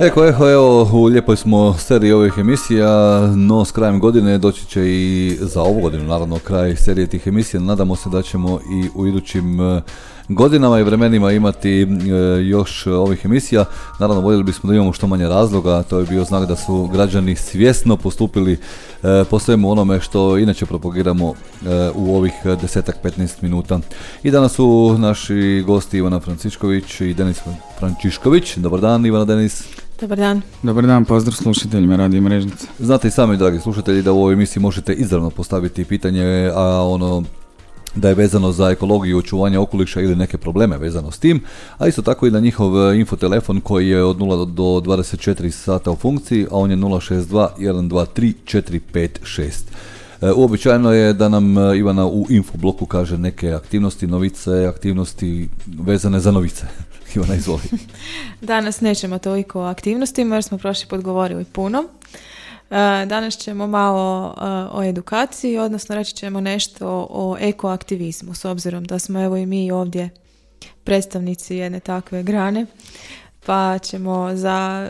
Eko, eho, evo, u lijepoj smo seriji ovih emisija, no s krajem godine doći će i za ovu godinu, naravno, kraj serije tih emisija. Nadamo se da ćemo i u idućim e, godinama i vremenima imati e, još ovih emisija. Naravno, voljeli bismo da imamo što manje razloga, to je bio znak da su građani svjesno postupili e, po svemu onome što inače propagiramo u ovih desetak 15 minuta. I danas su naši gosti Ivana Francišković i Denis Frančišković. Dobar dan, Ivana Denis. Dobar dan. Dobar dan, pozdrav slušateljima Radio Mrežnice. Znate i sami, dragi slušatelji, da u ovoj emisiji možete izravno postaviti pitanje, a ono da je vezano za ekologiju, očuvanje okoliša ili neke probleme vezano s tim, a isto tako i na njihov e, infotelefon koji je od 0 do 24 sata u funkciji, a on je 062 123 456. Uobičajeno je da nam e, Ivana u infobloku kaže neke aktivnosti, novice, aktivnosti vezane za novice. Ivana, izvoli. Danas nećemo toliko o aktivnostima jer smo prošli put govorili puno. E, danas ćemo malo e, o edukaciji, odnosno reći ćemo nešto o ekoaktivizmu, s obzirom da smo evo i mi ovdje predstavnici jedne takve grane pa ćemo za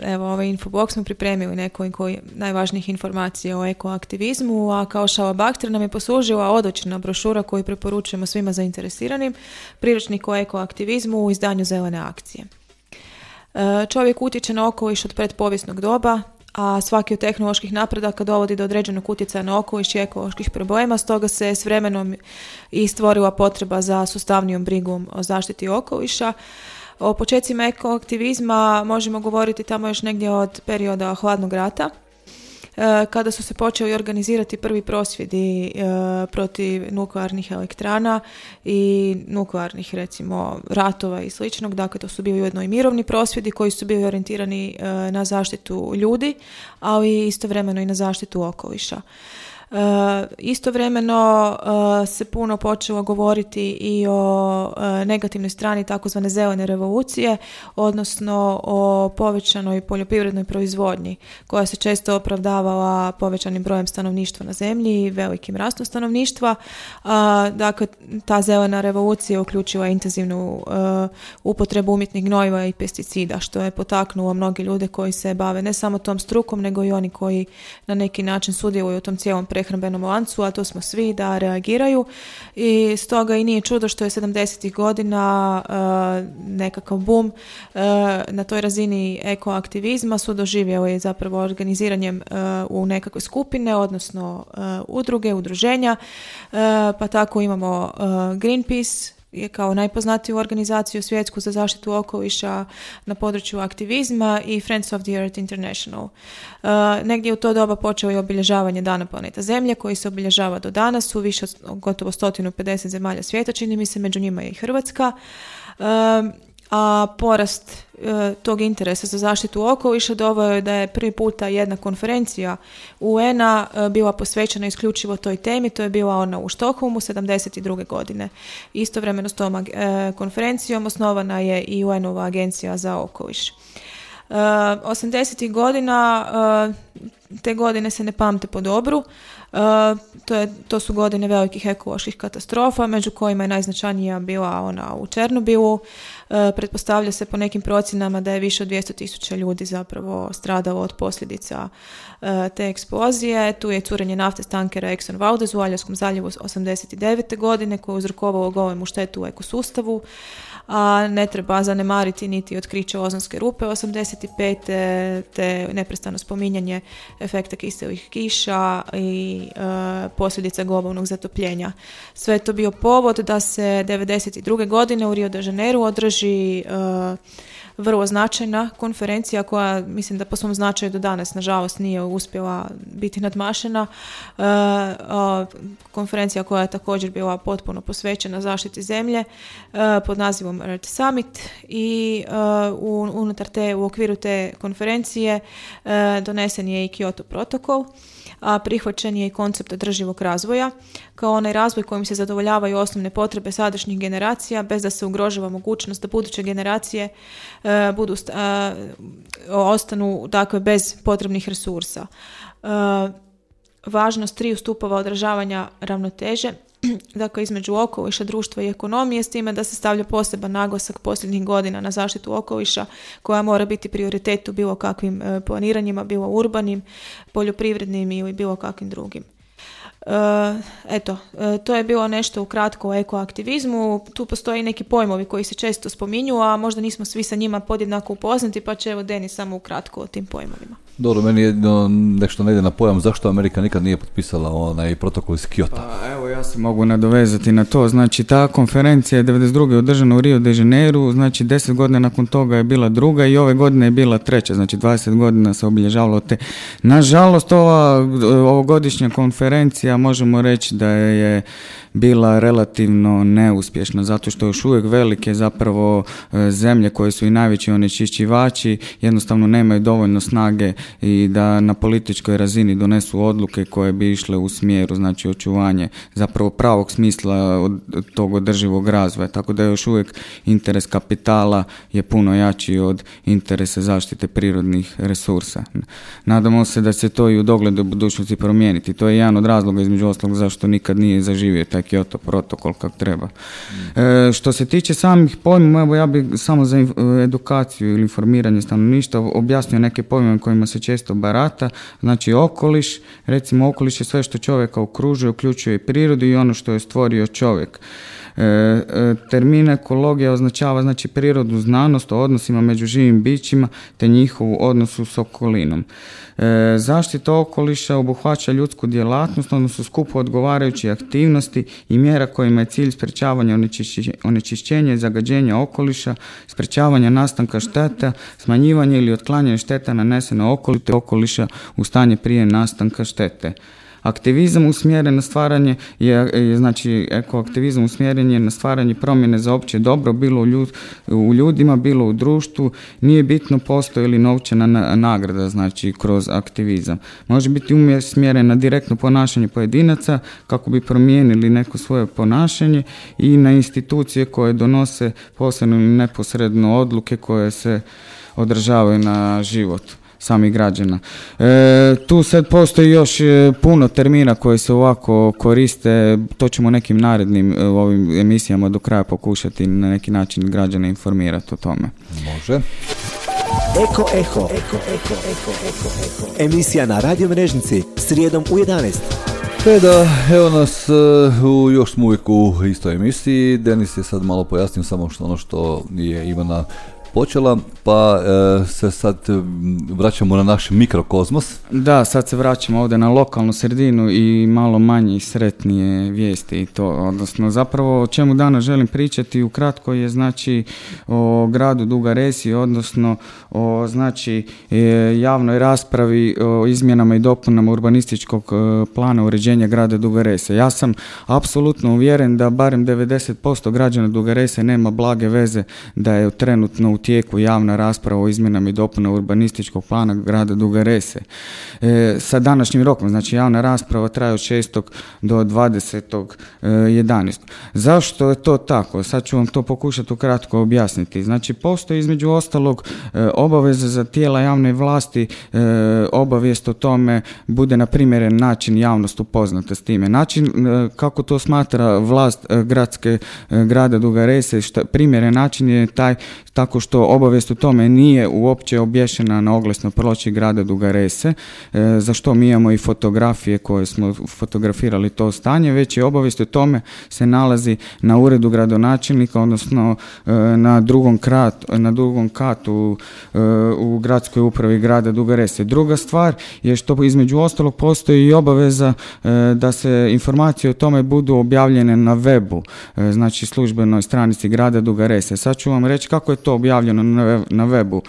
evo ovaj infobox smo pripremili nekoliko najvažnijih informacija o ekoaktivizmu, a kao šalabakter nam je poslužila odočna brošura koju preporučujemo svima zainteresiranim, priručnik o ekoaktivizmu u izdanju Zelene akcije. E, čovjek utječe na okoliš od predpovijesnog doba, a svaki od tehnoloških napredaka dovodi do određenog utjecaja na okoliš i ekoloških problema, stoga se s vremenom i stvorila potreba za sustavnijom brigom o zaštiti okoliša. O početcima ekoaktivizma možemo govoriti tamo još negdje od perioda hladnog rata, e, kada su se počeli organizirati prvi prosvjedi e, protiv nuklearnih elektrana i nuklearnih recimo ratova i sličnog, dakle to su bili ujedno i mirovni prosvjedi koji su bili orijentirani e, na zaštitu ljudi, ali istovremeno i na zaštitu okoliša. E, istovremeno e, se puno počelo govoriti i o e, negativnoj strani takozvane zelene revolucije, odnosno o povećanoj poljoprivrednoj proizvodnji koja se često opravdavala povećanim brojem stanovništva na zemlji i velikim rastom stanovništva. Dakle, ta zelena revolucija uključila intenzivnu upotrebu umjetnih gnojiva i pesticida, što je potaknulo mnogi ljude koji se bave ne samo tom strukom, nego i oni koji na neki način sudjeluju u tom cijelom prehrambenom lancu, a to smo svi da reagiraju i stoga i nije čudo što je 70. godina uh, nekakav bum uh, na toj razini ekoaktivizma su doživjeli zapravo organiziranjem uh, u nekakve skupine, odnosno udruge, udruženja, pa tako imamo Greenpeace, je kao najpoznatiju organizaciju svjetsku za zaštitu okoliša na području aktivizma i Friends of the Earth International. Uh, negdje u to doba počeo je obilježavanje Dana planeta Zemlje koji se obilježava do danas u više od gotovo 150 zemalja svijeta, čini mi se među njima je i Hrvatska. Uh, a porast tog interesa za zaštitu okoliša doveo je da je prvi puta jedna konferencija UN-a e, bila posvećena isključivo toj temi, to je bila ona u Štokholmu 72. godine. Istovremeno s tom e, konferencijom osnovana je i UN-ova agencija za okoliš. 80. godina, te godine se ne pamte po dobru, to, je, to su godine velikih ekoloških katastrofa, među kojima je najznačajnija bila ona u Černobilu, E, pretpostavlja se po nekim procjenama da je više od 200 tisuća ljudi zapravo stradalo od posljedica e, te eksplozije. Tu je curenje nafte s tankera Exxon Valdez u Aljaskom zaljevu 89. godine koje je uzrokovalo golemu štetu u ekosustavu a ne treba zanemariti niti otkriće ozonske rupe 85. te neprestano spominjanje efekta kiselih kiša i e, posljedica globalnog zatopljenja. Sve je to bio povod da se 92. godine u Rio de Janeiro održi e, vrlo značajna konferencija koja mislim da po svom značaju do danas nažalost nije uspjela biti nadmašena. E, konferencija koja je također bila potpuno posvećena zaštiti zemlje e, pod nazivom Earth Summit i e, unutar te, u okviru te konferencije donesen je i Kyoto protokol a prihvaćen je i koncept održivog razvoja kao onaj razvoj kojim se zadovoljavaju osnovne potrebe sadašnjih generacija bez da se ugrožava mogućnost da buduće generacije e, budu, e, ostanu dakle bez potrebnih resursa. E, važnost triju stupova održavanja ravnoteže dakle između okoliša, društva i ekonomije s time da se stavlja poseban naglasak posljednjih godina na zaštitu okoliša koja mora biti prioritet u bilo kakvim planiranjima, bilo urbanim, poljoprivrednim ili bilo kakvim drugim. Eh, eto, eh, to je bilo nešto ukratko o ekoaktivizmu. Tu postoje neki pojmovi koji se često spominju, a možda nismo svi sa njima podjednako upoznati, pa će evo Denis samo ukratko o tim pojmovima. Dobro, meni jedno nešto ne ide na pojam zašto Amerika nikad nije potpisala onaj protokol iz Kyoto. Pa, evo ja se mogu nadovezati na to. Znači ta konferencija je 92. održana u Rio de Janeiro, znači 10 godina nakon toga je bila druga i ove godine je bila treća, znači 20 godina se obilježavalo te. Nažalost ova ovogodišnja konferencija možemo reći da je bila relativno neuspješna zato što još uvijek velike zapravo e, zemlje koje su i najveći onečišćivači jednostavno nemaju dovoljno snage i da na političkoj razini donesu odluke koje bi išle u smjeru znači očuvanje zapravo pravog smisla od tog održivog razvoja tako da još uvijek interes kapitala je puno jači od interesa zaštite prirodnih resursa. Nadamo se da će to i u dogledu budućnosti promijeniti. To je jedan od razloga između ostalog zašto nikad nije zaživio taj Kyoto protokol kako treba. E, što se tiče samih pojmova, evo ja bih samo za edukaciju ili informiranje stanovništva objasnio neke pojmove kojima se često barata. Znači okoliš, recimo okoliš je sve što čovjeka okružuje, uključuje i prirodu i ono što je stvorio čovjek. E, e, termin ekologija označava znači prirodu znanost o odnosima među živim bićima te njihovu odnosu s okolinom. E, zaštita okoliša obuhvaća ljudsku djelatnost, odnosno skupu odgovarajući aktivnosti i mjera kojima je cilj sprečavanja onečišćenja i zagađenja okoliša, sprečavanja nastanka šteta, smanjivanje ili otklanjanje šteta nanesene okoliša u stanje prije nastanka štete. Aktivizam usmjeren na stvaranje je, znači ekoaktivizam usmjeren je na stvaranje promjene za opće dobro, bilo u, ljudima, bilo u društvu, nije bitno postoji li novčana nagrada, znači kroz aktivizam. Može biti usmjeren na direktno ponašanje pojedinaca kako bi promijenili neko svoje ponašanje i na institucije koje donose posebno neposredno odluke koje se održavaju na život samih građana. E, tu sad postoji još e, puno termina koji se ovako koriste, to ćemo nekim narednim e, ovim emisijama do kraja pokušati na neki način građane informirati o tome. Može. Eko Eho. Eko, eko, eko, eko, Emisija na radio mrežnici srijedom u 11. Te da, evo nas, u, još smo uvijek u istoj emisiji. Denis je sad malo pojasnio samo što ono što je Ivana počela, pa e, se sad vraćamo na naš mikrokozmos. Da, sad se vraćamo ovdje na lokalnu sredinu i malo manje i sretnije vijesti i to, odnosno zapravo o čemu danas želim pričati ukratko je znači o gradu Duga Resi, odnosno o znači e, javnoj raspravi o izmjenama i dopunama urbanističkog e, plana uređenja grada Duga Rese. Ja sam apsolutno uvjeren da barem 90% građana Duga Rese nema blage veze da je trenutno u tijeku javna rasprava o izmjenama i dopunama urbanističkog plana grada Duga Rese. E, sa današnjim rokom, znači javna rasprava traje od 6. do 20. 11. E, Zašto je to tako? Sad ću vam to pokušati ukratko objasniti. Znači postoji između ostalog e, obaveza za tijela javne vlasti e, obavijest o tome bude na primjeren način javnost upoznata s time. Način kako to smatra vlast gradske grada Duga Rese, primjeren način je taj tako što obavijest o tome nije uopće obješena na oglasno ploči grada Dugarese, e, za što mi imamo i fotografije koje smo fotografirali to stanje, već je obavijest o tome se nalazi na uredu gradonačelnika, odnosno e, na drugom, krat, na drugom katu e, u gradskoj upravi grada Dugarese. Druga stvar je što između ostalog postoji i obaveza da se informacije o tome budu objavljene na webu, znači službenoj stranici grada Dugarese. Sad ću vam reći kako je to objavljeno na webu.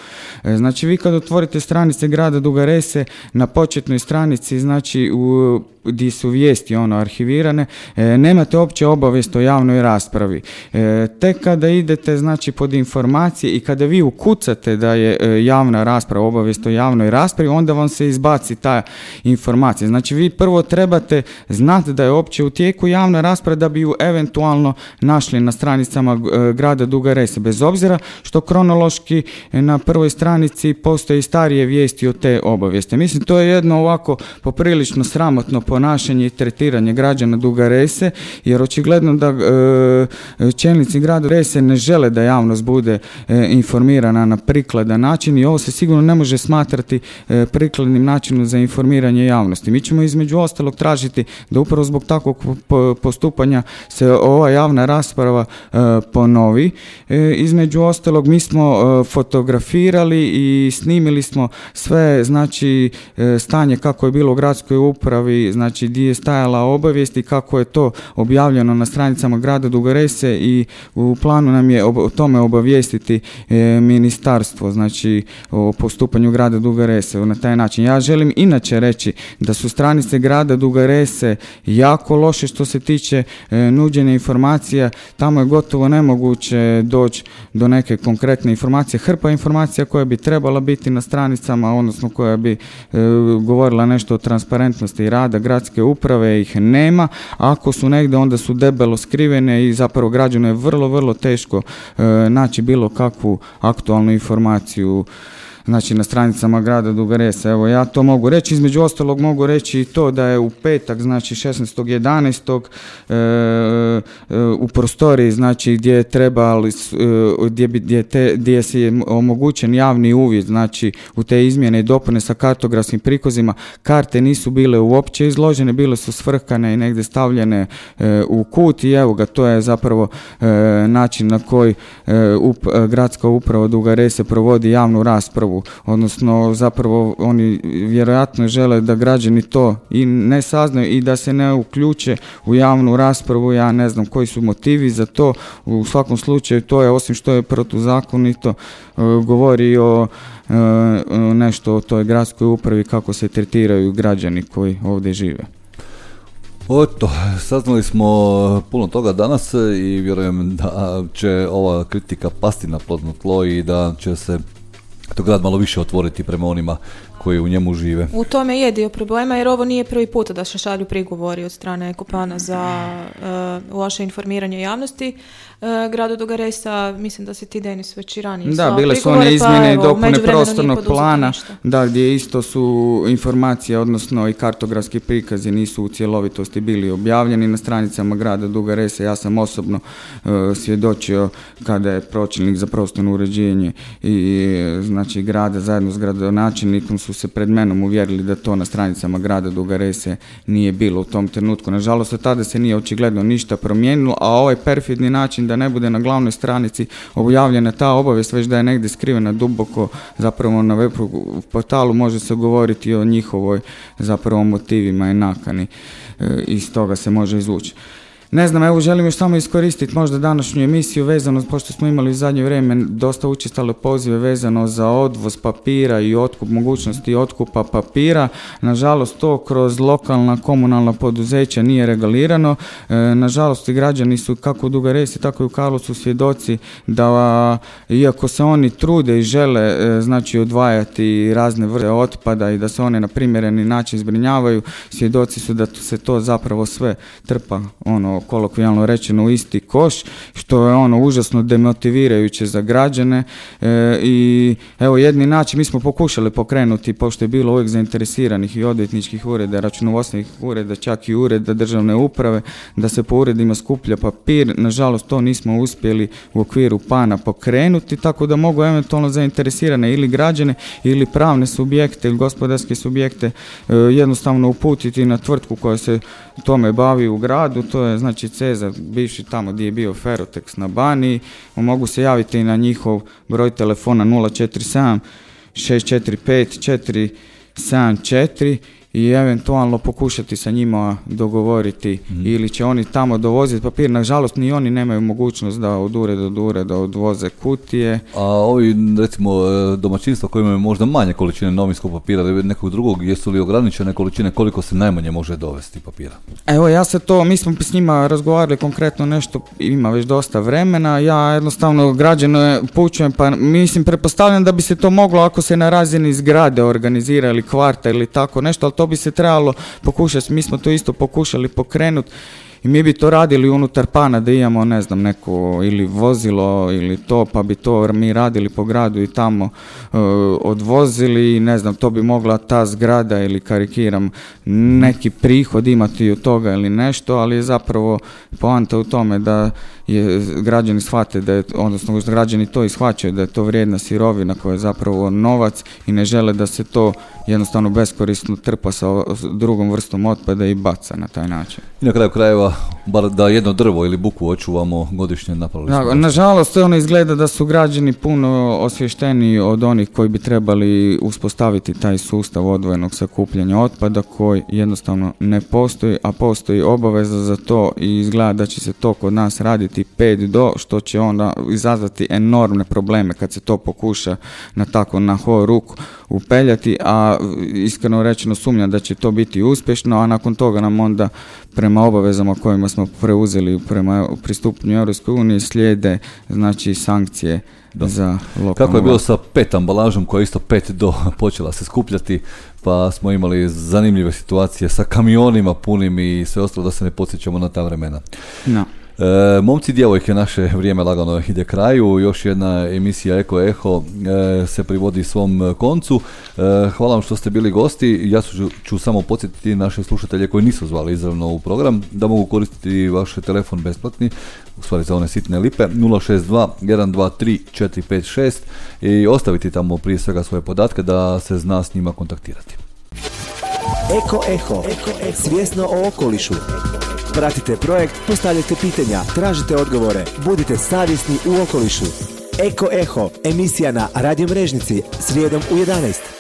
E, znači vi kad otvorite stranice grada Dugarese na početnoj stranici znači u di su vijesti ono arhivirane, e, nemate opće obavijest o javnoj raspravi. E, tek kada idete znači pod informacije i kada vi ukucate da je e, javna rasprava, obavijest o javnoj raspravi, onda vam se izbaci ta informacija. Znači vi prvo trebate znati da je opće u tijeku javna rasprava da bi ju eventualno našli na stranicama grada Duga Rese. Bez obzira što kronološki na prvoj stranici postoji starije vijesti o te obavijeste. Mislim, to je jedno ovako poprilično sramotno ponašanje i tretiranje građana Duga Rese, jer očigledno da e, čelnici grada Rese ne žele da javnost bude e, informirana na prikladan način i ovo se sigurno ne može smatrati e, prikladnim načinom za informiranje javnosti. Mi ćemo između ostalog tražiti da upravo zbog takvog postupanja se ova javna rasprava ponovi. Između ostalog mi smo fotografirali i snimili smo sve znači stanje kako je bilo u gradskoj upravi, znači gdje je stajala obavijest i kako je to objavljeno na stranicama grada Dugarese i u planu nam je o tome obavijestiti e, ministarstvo, znači o postupanju grada Dugarese na taj način. Ja želim inače reći da su stranice grada Dugarese jako loše što se tiče e, nuđenja informacija, tamo je gotovo nemoguće doći do neke konkretne informacije, hrpa informacija koja bi trebala biti na stranicama, odnosno koja bi e, govorila nešto o transparentnosti rada gradske uprave, ih nema, ako su negdje onda su debelo skrivene i zapravo građano je vrlo, vrlo teško e, naći bilo kakvu aktualnu informaciju znači na stranicama grada Dugaresa. Evo ja to mogu reći, između ostalog mogu reći i to da je u petak, znači 16.11. E, e, u prostoriji, znači gdje je trebali, e, gdje, gdje, te, gdje je omogućen javni uvid, znači u te izmjene i dopune sa kartografskim prikozima, karte nisu bile uopće izložene, bile su svrkane i negdje stavljene u kut i evo ga, to je zapravo način na koji up, gradska uprava Dugarese provodi javnu raspravu odnosno zapravo oni vjerojatno žele da građani to i ne saznaju i da se ne uključe u javnu raspravu, ja ne znam koji su motivi za to, u svakom slučaju to je osim što je protuzakonito e, govori o e, nešto o toj gradskoj upravi kako se tretiraju građani koji ovdje žive. Oto, saznali smo puno toga danas i vjerujem da će ova kritika pasti na plodno tlo i da će se to grad malo više otvoriti prema onima koji u njemu žive. U tome je dio problema jer ovo nije prvi puta da se šalju prigovori od strane Ekopana za uh, loše informiranje javnosti. Uh, gradu Dugaresa, mislim da se ti Denis već i ranije Da, bile su one pa izmjene i dopune prostornog plana, da, gdje isto su informacije, odnosno i kartografski prikazi nisu u cjelovitosti bili objavljeni na stranicama grada Dugaresa. Ja sam osobno uh, svjedočio kada je pročelnik za prostorno uređenje i znači grada zajedno s gradonačelnikom su se pred menom uvjerili da to na stranicama grada Dugarese nije bilo u tom trenutku. Nažalost, od tada se nije očigledno ništa promijenilo, a ovaj perfidni način da ne bude na glavnoj stranici objavljena ta obavijest, već da je negdje skrivena duboko zapravo na web portalu, može se govoriti o njihovoj zapravo motivima i nakani. E, iz toga se može izvući. Ne znam, evo želim još samo iskoristiti možda današnju emisiju vezano, pošto smo imali u zadnje vrijeme dosta učestale pozive vezano za odvoz papira i otkup, mogućnosti otkupa papira. Nažalost, to kroz lokalna komunalna poduzeća nije regulirano. E, nažalost, i građani su kako u Dugaresi, tako i u Karlovcu svjedoci da, iako se oni trude i žele e, znači odvajati razne vrste otpada i da se one na primjereni način zbrinjavaju, svjedoci su da se to zapravo sve trpa ono kolokvijalno rečeno u isti koš, što je ono užasno demotivirajuće za građane e, i evo jedni način, mi smo pokušali pokrenuti, pošto je bilo uvijek zainteresiranih i odvjetničkih ureda, računovodstvenih ureda, čak i ureda državne uprave, da se po uredima skuplja papir, nažalost to nismo uspjeli u okviru pana pokrenuti, tako da mogu eventualno zainteresirane ili građane ili pravne subjekte ili gospodarske subjekte e, jednostavno uputiti na tvrtku koja se tome bavi u gradu, to je znači Cezar, bivši tamo gdje je bio Ferotex na Bani, mogu se javiti na njihov broj telefona 047 645 474 i eventualno pokušati sa njima dogovoriti Mhm. ili će oni tamo dovoziti papir. Nažalost ni oni nemaju mogućnost da od ureda do ureda odvoze kutije. A ovi, recimo, e, domaćinstva koji imaju možda manje količine novinskog papira ili nekog drugog, jesu li ograničene količine koliko se najmanje može dovesti papira? Evo ja se to, mi smo s njima razgovarali konkretno nešto, ima već dosta vremena, ja jednostavno građane pućujem, pa mislim pretpostavljam da bi se to moglo ako se na razini zgrade organizira ili kvarta ili tako nešto, ali to bi se trebalo pokušati, mi smo to isto pokušali pokrenuti i mi bi to radili unutar pana da imamo, ne znam, neko ili vozilo ili to, pa bi to mi radili po gradu i tamo e, odvozili i ne znam, to bi mogla ta zgrada ili karikiram neki prihod imati od toga ili nešto, ali je zapravo poanta u tome da je građani shvate da je, odnosno građani to i shvaćaju da je to vrijedna sirovina koja je zapravo novac i ne žele da se to jednostavno beskorisno trpa sa drugom vrstom otpada i baca na taj način. I na kraju krajeva, bar da jedno drvo ili buku očuvamo godišnje napravili smo. Na, nažalost, ono izgleda da su građani puno osvješteniji od onih koji bi trebali uspostaviti taj sustav odvojenog sakupljanja otpada koji jednostavno ne postoji, a postoji obaveza za to i izgleda da će se to kod nas raditi 5 do, što će onda izazvati enormne probleme kad se to pokuša na tako na ho ruku upeljati, a iskreno rečeno sumnjam da će to biti uspješno, a nakon toga nam onda prema obavezama kojima smo preuzeli prema pristupanju Europskoj uniji slijede znači sankcije za lokalnu Kako je bilo sa pet ambalažom koja je isto pet do počela se skupljati, pa smo imali zanimljive situacije sa kamionima punim i sve ostalo da se ne podsjećamo na ta vremena. No. E, momci djevojke, naše vrijeme lagano ide kraju, još jedna emisija Eko Eho e, se privodi svom koncu. E, hvala vam što ste bili gosti, ja ću, ću samo podsjetiti naše slušatelje koji nisu zvali izravno u program, da mogu koristiti vaš telefon besplatni, u stvari za one sitne lipe, 062 123 456 i ostaviti tamo prije svega svoje podatke da se zna s njima kontaktirati. Eko Eho, svjesno o okolišu. Pratite projekt, postavljajte pitanja, tražite odgovore, budite savjesni u okolišu. Eko Eho, emisija na Radio Mrežnici, srijedom u 11.